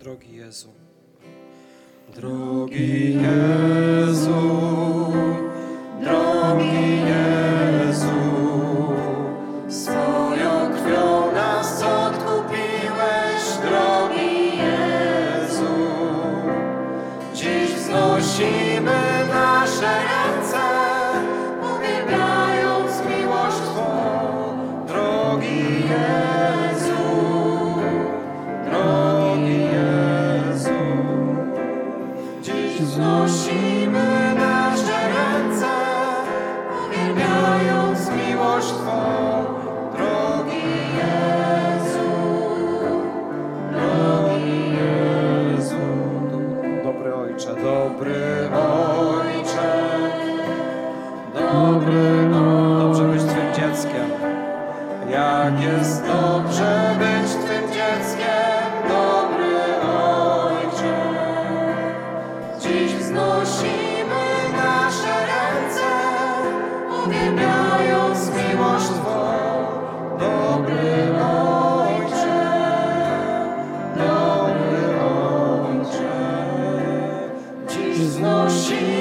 drogi Jezu. Drogi Jezu, drogi Jezu, wznosimy nasze ręce, uwielbiając miłość Twą, drogi Jezu, drogi Jezu. Dobry Ojcze, Dobry Ojcze, dobry, dobrze być Twym dzieckiem. jak jest dobrze Dziś wznosimy nasze ręce, uwielbiając miłość Twą, dobry Ojcze, dobry Ojcze. Dziś wznosimy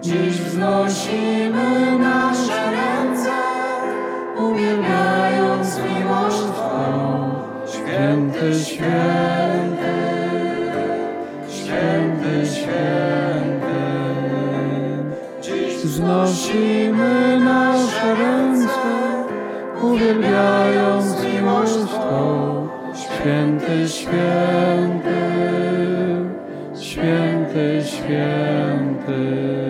Dziś wznosimy nasze ręce, uwielbiając miłość Twą. Święty, święty, święty, święty. Dziś wznosimy nasze ręce, uwielbiając miłość Twą. Święty, święty, Święty.